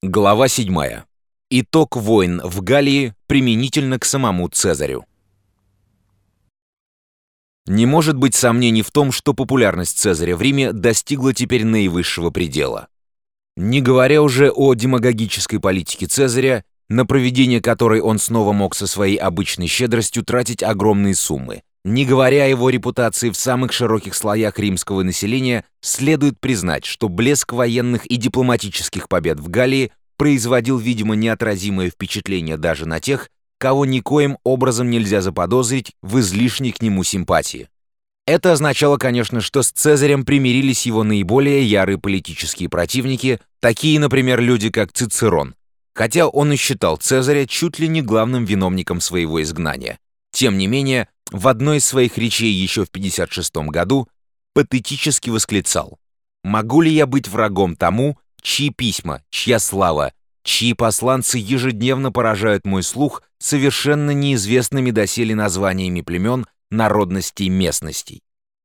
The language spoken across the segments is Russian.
Глава 7. Итог войн в Галлии применительно к самому Цезарю. Не может быть сомнений в том, что популярность Цезаря в Риме достигла теперь наивысшего предела. Не говоря уже о демагогической политике Цезаря, на проведение которой он снова мог со своей обычной щедростью тратить огромные суммы. Не говоря о его репутации в самых широких слоях римского населения, следует признать, что блеск военных и дипломатических побед в Галлии производил, видимо, неотразимое впечатление даже на тех, кого никоим образом нельзя заподозрить в излишней к нему симпатии. Это означало, конечно, что с Цезарем примирились его наиболее ярые политические противники, такие, например, люди, как Цицерон, хотя он и считал Цезаря чуть ли не главным виновником своего изгнания. Тем не менее, в одной из своих речей еще в 56 году патетически восклицал «Могу ли я быть врагом тому, чьи письма, чья слава, чьи посланцы ежедневно поражают мой слух совершенно неизвестными доселе названиями племен, народностей, местностей?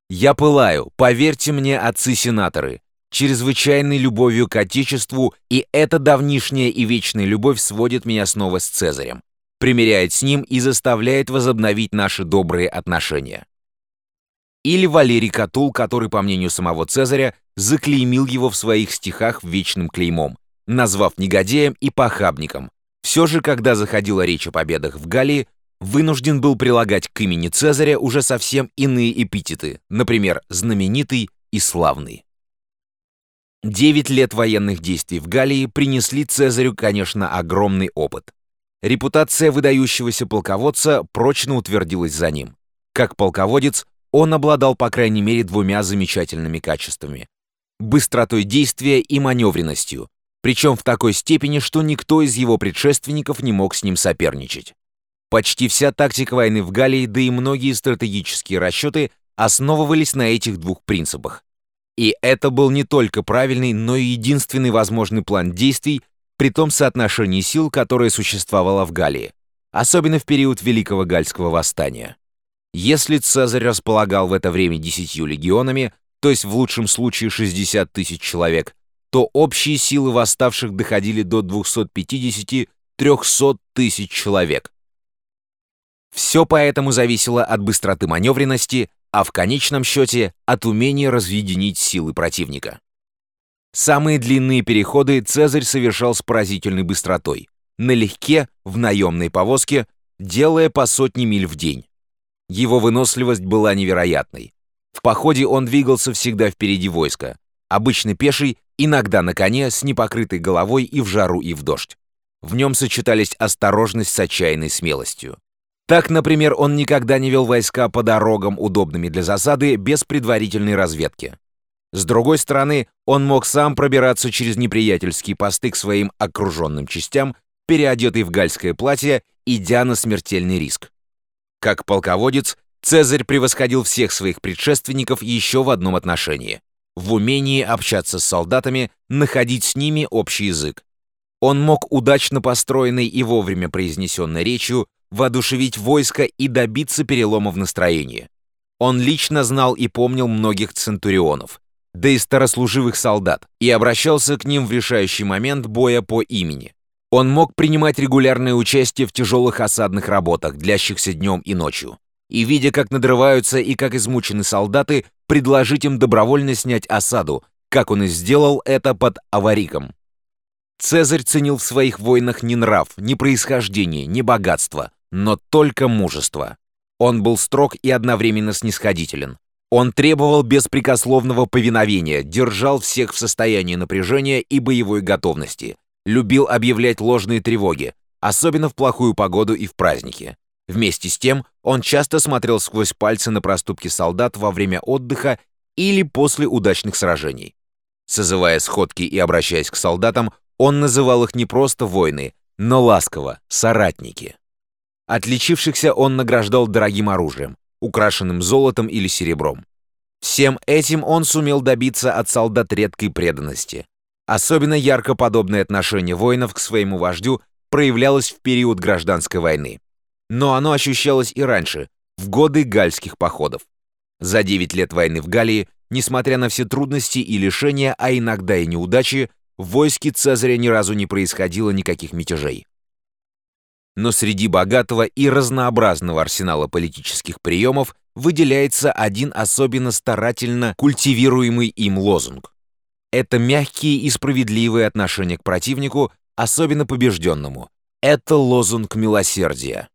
Я пылаю, поверьте мне, отцы-сенаторы, чрезвычайной любовью к Отечеству, и эта давнишняя и вечная любовь сводит меня снова с Цезарем примиряет с ним и заставляет возобновить наши добрые отношения. Или Валерий Катул, который, по мнению самого Цезаря, заклеймил его в своих стихах вечным клеймом, назвав негодяем и похабником. Все же, когда заходила речь о победах в Галлии, вынужден был прилагать к имени Цезаря уже совсем иные эпитеты, например, знаменитый и славный. Девять лет военных действий в Галлии принесли Цезарю, конечно, огромный опыт. Репутация выдающегося полководца прочно утвердилась за ним. Как полководец, он обладал по крайней мере двумя замечательными качествами. Быстротой действия и маневренностью, причем в такой степени, что никто из его предшественников не мог с ним соперничать. Почти вся тактика войны в Галлии, да и многие стратегические расчеты основывались на этих двух принципах. И это был не только правильный, но и единственный возможный план действий, при том соотношении сил, которое существовало в Галлии, особенно в период Великого Гальского восстания. Если Цезарь располагал в это время десятью легионами, то есть в лучшем случае 60 тысяч человек, то общие силы восставших доходили до 250-300 тысяч человек. Все поэтому зависело от быстроты маневренности, а в конечном счете от умения разъединить силы противника. Самые длинные переходы Цезарь совершал с поразительной быстротой. Налегке, в наемной повозке, делая по сотни миль в день. Его выносливость была невероятной. В походе он двигался всегда впереди войска, обычно пеший, иногда на коне, с непокрытой головой и в жару, и в дождь. В нем сочетались осторожность с отчаянной смелостью. Так, например, он никогда не вел войска по дорогам, удобными для засады, без предварительной разведки. С другой стороны, он мог сам пробираться через неприятельские посты к своим окруженным частям, переодетый в гальское платье, идя на смертельный риск. Как полководец, Цезарь превосходил всех своих предшественников еще в одном отношении — в умении общаться с солдатами, находить с ними общий язык. Он мог удачно построенной и вовремя произнесенной речью воодушевить войско и добиться перелома в настроении. Он лично знал и помнил многих центурионов, да и старослуживых солдат, и обращался к ним в решающий момент боя по имени. Он мог принимать регулярное участие в тяжелых осадных работах, длящихся днем и ночью. И, видя, как надрываются и как измучены солдаты, предложить им добровольно снять осаду, как он и сделал это под Авариком. Цезарь ценил в своих войнах не нрав, не происхождение, не богатство, но только мужество. Он был строг и одновременно снисходителен. Он требовал беспрекословного повиновения, держал всех в состоянии напряжения и боевой готовности, любил объявлять ложные тревоги, особенно в плохую погоду и в праздники. Вместе с тем, он часто смотрел сквозь пальцы на проступки солдат во время отдыха или после удачных сражений. Созывая сходки и обращаясь к солдатам, он называл их не просто воины, но ласково «соратники». Отличившихся он награждал дорогим оружием, украшенным золотом или серебром. Всем этим он сумел добиться от солдат редкой преданности. Особенно ярко подобное отношение воинов к своему вождю проявлялось в период гражданской войны. Но оно ощущалось и раньше, в годы гальских походов. За 9 лет войны в Галлии, несмотря на все трудности и лишения, а иногда и неудачи, в войске Цезаря ни разу не происходило никаких мятежей. Но среди богатого и разнообразного арсенала политических приемов выделяется один особенно старательно культивируемый им лозунг. Это мягкие и справедливые отношения к противнику, особенно побежденному. Это лозунг милосердия.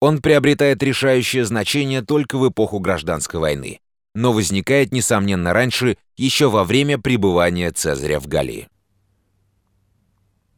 Он приобретает решающее значение только в эпоху гражданской войны, но возникает, несомненно, раньше, еще во время пребывания Цезаря в Галлии.